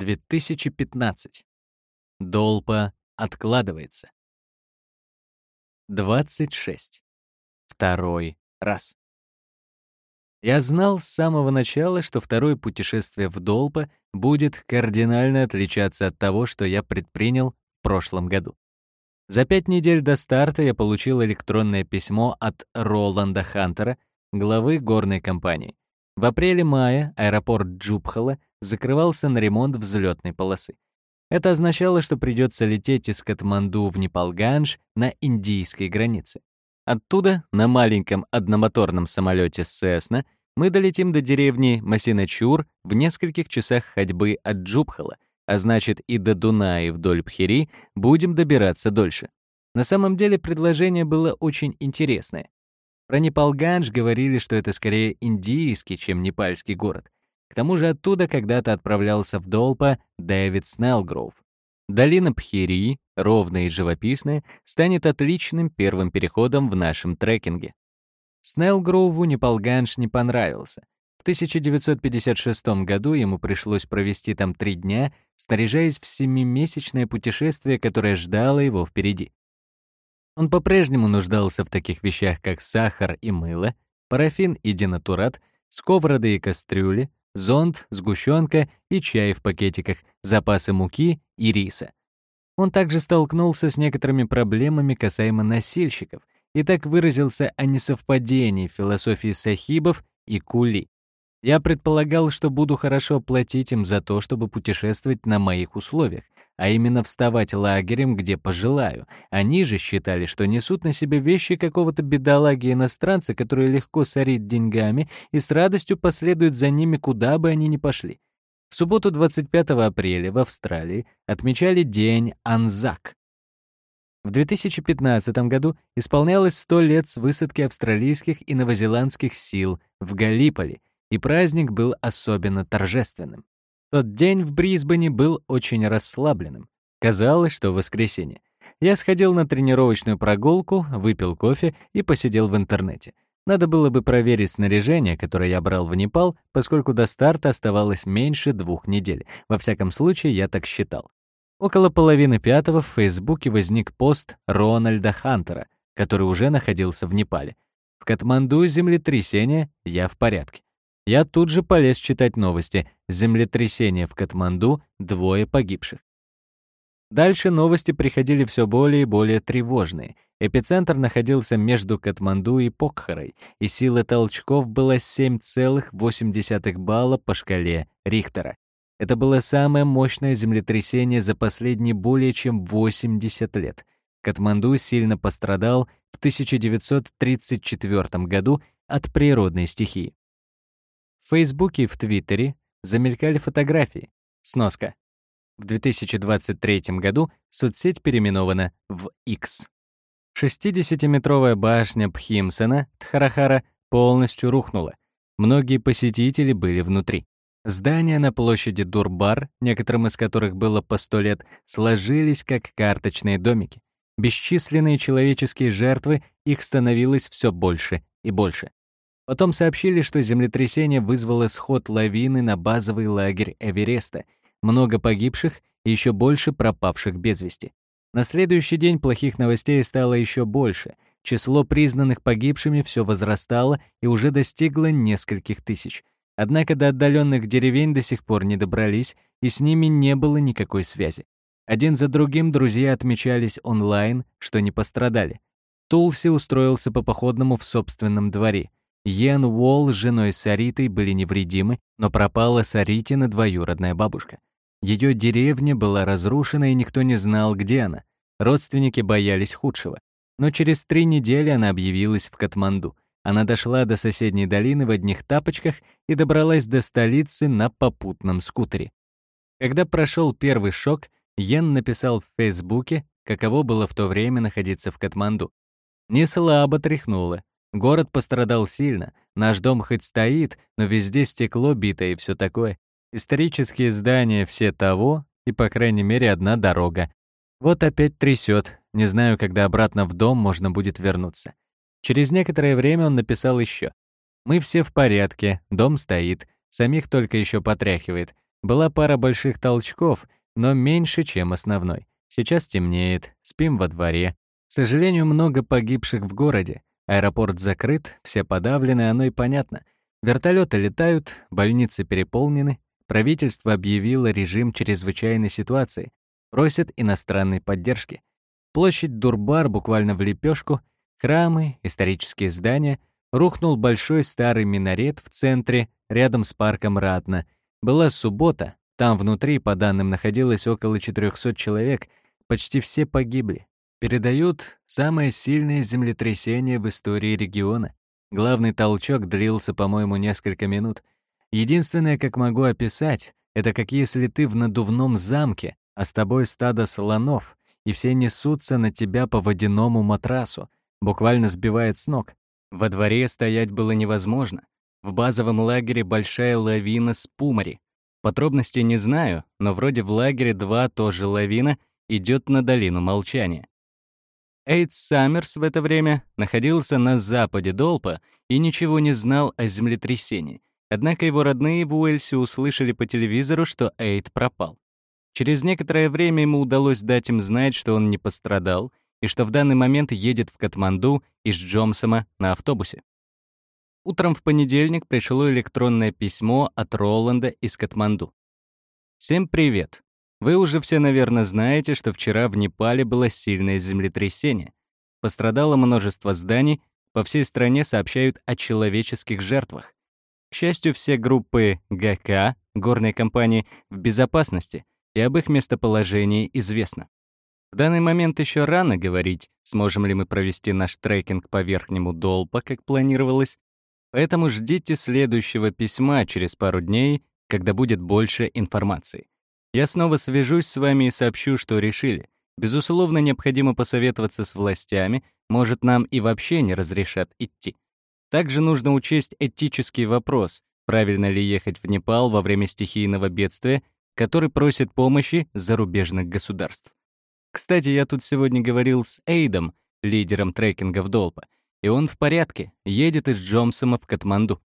2015. Долпа откладывается. 26. Второй раз. Я знал с самого начала, что второе путешествие в Долпа будет кардинально отличаться от того, что я предпринял в прошлом году. За пять недель до старта я получил электронное письмо от Роланда Хантера, главы горной компании. В апреле-мае аэропорт Джубхала закрывался на ремонт взлетной полосы. Это означало, что придется лететь из Катманду в Непалганж на индийской границе. Оттуда, на маленьком одномоторном самолете Cessna, мы долетим до деревни Масиначур в нескольких часах ходьбы от Джубхала, а значит и до Дунаи вдоль Пхири будем добираться дольше. На самом деле предложение было очень интересное. Про Непалганж говорили, что это скорее индийский, чем непальский город. К тому же оттуда когда-то отправлялся в Долпа Дэвид Снеллгроув. Долина Пхири, ровная и живописная, станет отличным первым переходом в нашем трекинге. Снеллгроуву Непалганш не понравился. В 1956 году ему пришлось провести там три дня, снаряжаясь в семимесячное путешествие, которое ждало его впереди. Он по-прежнему нуждался в таких вещах, как сахар и мыло, парафин и денатурат, сковороды и кастрюли, зонт, сгущенка и чай в пакетиках, запасы муки и риса. Он также столкнулся с некоторыми проблемами касаемо носильщиков и так выразился о несовпадении философии сахибов и кули. Я предполагал, что буду хорошо платить им за то, чтобы путешествовать на моих условиях, а именно вставать лагерем, где пожелаю. Они же считали, что несут на себе вещи какого-то бедолаги-иностранца, который легко сорит деньгами и с радостью последует за ними, куда бы они ни пошли. В субботу 25 апреля в Австралии отмечали День Анзак. В 2015 году исполнялось 100 лет с высадки австралийских и новозеландских сил в Галиполи, и праздник был особенно торжественным. Тот день в Брисбене был очень расслабленным. Казалось, что воскресенье. Я сходил на тренировочную прогулку, выпил кофе и посидел в интернете. Надо было бы проверить снаряжение, которое я брал в Непал, поскольку до старта оставалось меньше двух недель. Во всяком случае, я так считал. Около половины пятого в Фейсбуке возник пост Рональда Хантера, который уже находился в Непале. В Катманду землетрясение, я в порядке. Я тут же полез читать новости. Землетрясение в Катманду, двое погибших. Дальше новости приходили все более и более тревожные. Эпицентр находился между Катманду и Покхарой, и сила толчков была 7,8 балла по шкале Рихтера. Это было самое мощное землетрясение за последние более чем 80 лет. Катманду сильно пострадал в 1934 году от природной стихии. В Фейсбуке и в Твиттере замелькали фотографии. Сноска. В 2023 году соцсеть переименована в X. 60-метровая башня Пхимсена, Тхарахара, полностью рухнула. Многие посетители были внутри. Здания на площади Дурбар, некоторым из которых было по сто лет, сложились как карточные домики. Бесчисленные человеческие жертвы, их становилось все больше и больше. Потом сообщили, что землетрясение вызвало сход лавины на базовый лагерь Эвереста, много погибших и еще больше пропавших без вести. На следующий день плохих новостей стало еще больше. Число признанных погибшими все возрастало и уже достигло нескольких тысяч. Однако до отдаленных деревень до сих пор не добрались, и с ними не было никакой связи. Один за другим друзья отмечались онлайн, что не пострадали. Тулси устроился по походному в собственном дворе. Йен Уолл с женой Саритой были невредимы, но пропала Саритина двоюродная бабушка. Ее деревня была разрушена, и никто не знал, где она. Родственники боялись худшего. Но через три недели она объявилась в Катманду. Она дошла до соседней долины в одних тапочках и добралась до столицы на попутном скутере. Когда прошел первый шок, Йен написал в Фейсбуке, каково было в то время находиться в Катманду. Не слабо тряхнуло. Город пострадал сильно. Наш дом хоть стоит, но везде стекло бито и все такое. Исторические здания все того, и, по крайней мере, одна дорога. Вот опять трясет. Не знаю, когда обратно в дом можно будет вернуться. Через некоторое время он написал еще. «Мы все в порядке, дом стоит, самих только еще потряхивает. Была пара больших толчков, но меньше, чем основной. Сейчас темнеет, спим во дворе. К сожалению, много погибших в городе. Аэропорт закрыт, все подавлены, оно и понятно. Вертолеты летают, больницы переполнены. Правительство объявило режим чрезвычайной ситуации. Просит иностранной поддержки. Площадь Дурбар буквально в лепешку, храмы, исторические здания. Рухнул большой старый минарет в центре, рядом с парком Ратна. Была суббота, там внутри, по данным, находилось около 400 человек, почти все погибли. Передают самое сильное землетрясение в истории региона. Главный толчок длился, по-моему, несколько минут. Единственное, как могу описать, это как если ты в надувном замке, а с тобой стадо слонов, и все несутся на тебя по водяному матрасу, буквально сбивает с ног. Во дворе стоять было невозможно. В базовом лагере большая лавина с пумари. Подробностей не знаю, но вроде в лагере 2 тоже лавина идет на долину молчания. Эйд Саммерс в это время находился на западе Долпа и ничего не знал о землетрясении. Однако его родные в Уэльсе услышали по телевизору, что Эйд пропал. Через некоторое время ему удалось дать им знать, что он не пострадал и что в данный момент едет в Катманду из Джомсома на автобусе. Утром в понедельник пришло электронное письмо от Роланда из Катманду. «Всем привет. Вы уже все, наверное, знаете, что вчера в Непале было сильное землетрясение. Пострадало множество зданий, по всей стране сообщают о человеческих жертвах. К счастью, все группы ГК, горной компании, в безопасности, и об их местоположении известно. В данный момент еще рано говорить, сможем ли мы провести наш трекинг по верхнему Долпа, как планировалось, поэтому ждите следующего письма через пару дней, когда будет больше информации. Я снова свяжусь с вами и сообщу, что решили. Безусловно, необходимо посоветоваться с властями, может, нам и вообще не разрешат идти. Также нужно учесть этический вопрос, правильно ли ехать в Непал во время стихийного бедствия, который просит помощи зарубежных государств. Кстати, я тут сегодня говорил с Эйдом, лидером трекинга в Долпа, и он в порядке, едет из Джомсома в Катманду.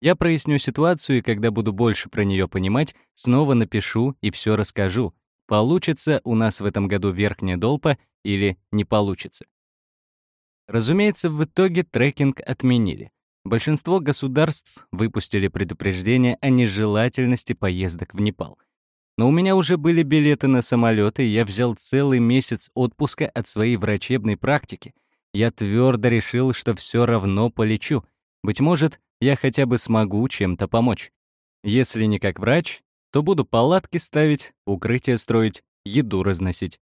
Я проясню ситуацию, и когда буду больше про нее понимать, снова напишу и все расскажу. Получится у нас в этом году верхняя долпа или не получится. Разумеется, в итоге трекинг отменили. Большинство государств выпустили предупреждение о нежелательности поездок в Непал. Но у меня уже были билеты на самолеты, и я взял целый месяц отпуска от своей врачебной практики. Я твердо решил, что все равно полечу. Быть может, я хотя бы смогу чем-то помочь. Если не как врач, то буду палатки ставить, укрытие строить, еду разносить.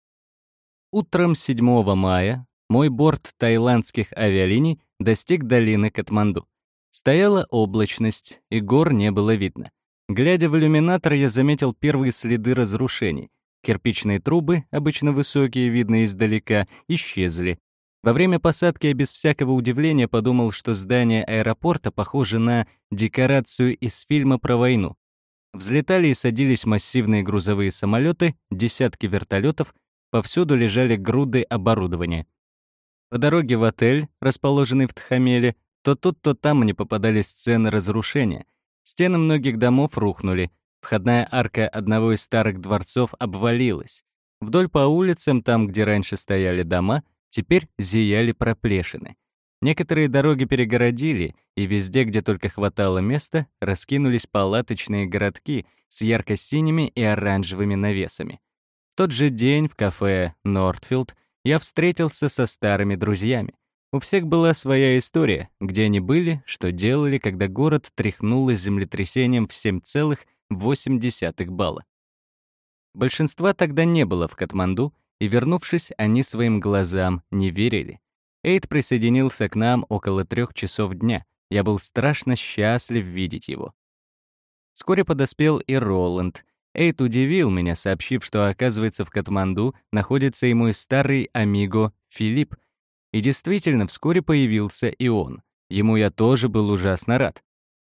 Утром 7 мая мой борт таиландских авиалиний достиг долины Катманду. Стояла облачность, и гор не было видно. Глядя в иллюминатор, я заметил первые следы разрушений. Кирпичные трубы, обычно высокие, видно издалека, исчезли. Во время посадки я без всякого удивления подумал, что здание аэропорта похоже на декорацию из фильма про войну. Взлетали и садились массивные грузовые самолеты, десятки вертолетов, повсюду лежали груды оборудования. По дороге в отель, расположенный в Тхамеле, то тут, то там мне попадались сцены разрушения. Стены многих домов рухнули, входная арка одного из старых дворцов обвалилась. Вдоль по улицам, там, где раньше стояли дома, теперь зияли проплешины. Некоторые дороги перегородили, и везде, где только хватало места, раскинулись палаточные городки с ярко-синими и оранжевыми навесами. В тот же день в кафе «Нортфилд» я встретился со старыми друзьями. У всех была своя история, где они были, что делали, когда город тряхнуло землетрясением в 7,8 балла. Большинства тогда не было в Катманду, и, вернувшись, они своим глазам не верили. Эйд присоединился к нам около трех часов дня. Я был страшно счастлив видеть его. Вскоре подоспел и Роланд. Эйд удивил меня, сообщив, что, оказывается, в Катманду находится и мой старый амиго Филипп. И действительно, вскоре появился и он. Ему я тоже был ужасно рад.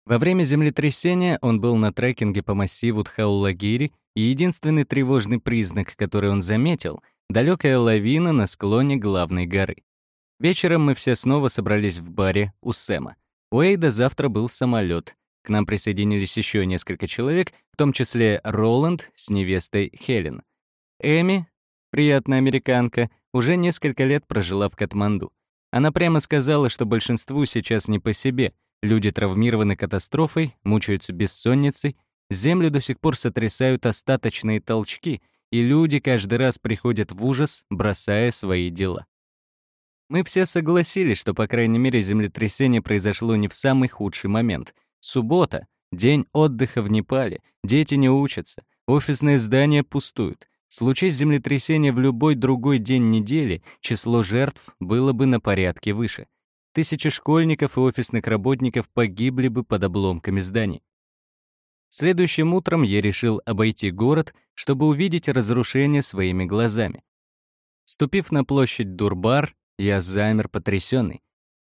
Во время землетрясения он был на трекинге по массиву Тхаулагири, и единственный тревожный признак, который он заметил — Далекая лавина на склоне главной горы. Вечером мы все снова собрались в баре у Сэма. У Эйда завтра был самолет. К нам присоединились еще несколько человек, в том числе Роланд с невестой Хелен. Эми, приятная американка, уже несколько лет прожила в Катманду. Она прямо сказала, что большинству сейчас не по себе. Люди травмированы катастрофой, мучаются бессонницей, землю до сих пор сотрясают остаточные толчки, и люди каждый раз приходят в ужас, бросая свои дела. Мы все согласились, что, по крайней мере, землетрясение произошло не в самый худший момент. Суббота — день отдыха в Непале, дети не учатся, офисные здания пустуют. Случись землетрясение в любой другой день недели, число жертв было бы на порядке выше. Тысячи школьников и офисных работников погибли бы под обломками зданий. Следующим утром я решил обойти город, чтобы увидеть разрушение своими глазами. Ступив на площадь Дурбар, я замер потрясенный.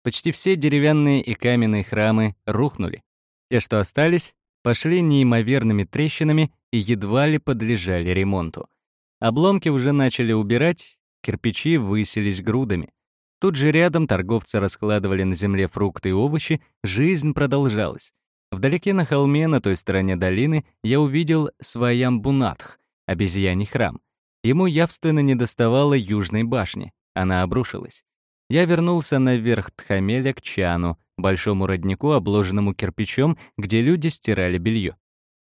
Почти все деревянные и каменные храмы рухнули. Те, что остались, пошли неимоверными трещинами и едва ли подлежали ремонту. Обломки уже начали убирать, кирпичи высились грудами. Тут же рядом торговцы раскладывали на земле фрукты и овощи, жизнь продолжалась. Вдалеке на холме, на той стороне долины, я увидел Сваямбунатх, обезьяний храм. Ему явственно недоставало южной башни, она обрушилась. Я вернулся наверх Тхамеля к Чану, большому роднику, обложенному кирпичом, где люди стирали белье.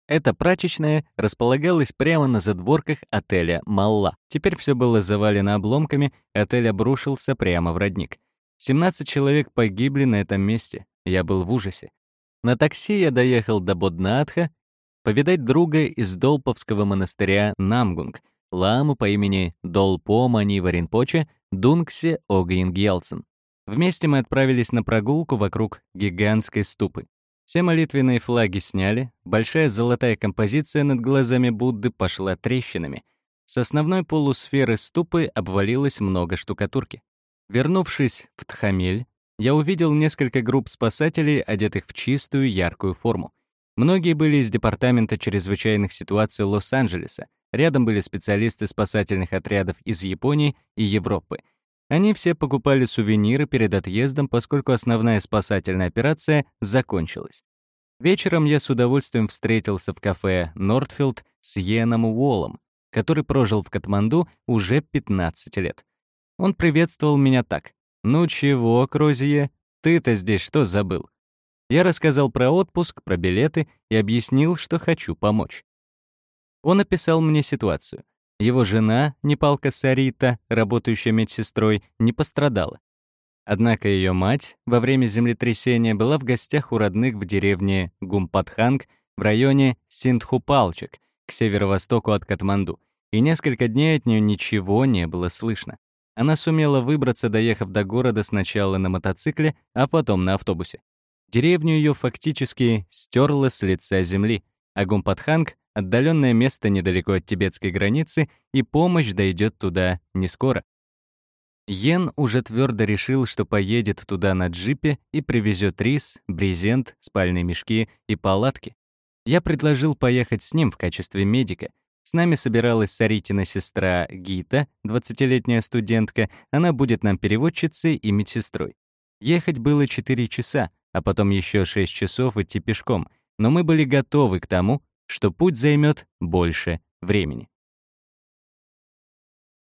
Эта прачечная располагалась прямо на задворках отеля «Малла». Теперь все было завалено обломками, отель обрушился прямо в родник. 17 человек погибли на этом месте. Я был в ужасе. На такси я доехал до Боднаатха, повидать друга из Долповского монастыря Намгунг, ламу по имени Долпо Мани Варинпоче Дунгсе Огин Вместе мы отправились на прогулку вокруг гигантской ступы. Все молитвенные флаги сняли, большая золотая композиция над глазами Будды пошла трещинами. С основной полусферы ступы обвалилось много штукатурки. Вернувшись в Тхамель, я увидел несколько групп спасателей, одетых в чистую, яркую форму. Многие были из Департамента чрезвычайных ситуаций Лос-Анджелеса. Рядом были специалисты спасательных отрядов из Японии и Европы — они все покупали сувениры перед отъездом, поскольку основная спасательная операция закончилась. Вечером я с удовольствием встретился в кафе «Нортфилд» с Йеном Уоллом, который прожил в Катманду уже 15 лет. Он приветствовал меня так. «Ну чего, Крозие, ты-то здесь что забыл?» Я рассказал про отпуск, про билеты и объяснил, что хочу помочь. Он описал мне ситуацию. Его жена, Непалка Сарита, работающая медсестрой, не пострадала. Однако ее мать во время землетрясения была в гостях у родных в деревне Гумпатханг в районе Синдхупалчик, к северо-востоку от Катманду, и несколько дней от нее ничего не было слышно. Она сумела выбраться, доехав до города сначала на мотоцикле, а потом на автобусе. Деревню ее фактически стерла с лица земли, а Гумпатханг отдаленное место недалеко от тибетской границы, и помощь дойдет туда не скоро. Йен уже твердо решил, что поедет туда на джипе и привезет рис, брезент, спальные мешки и палатки. Я предложил поехать с ним в качестве медика. С нами собиралась Саритина сестра Гита, 20-летняя студентка, она будет нам переводчицей и медсестрой. Ехать было 4 часа, а потом еще 6 часов идти пешком, но мы были готовы к тому, что путь займет больше времени.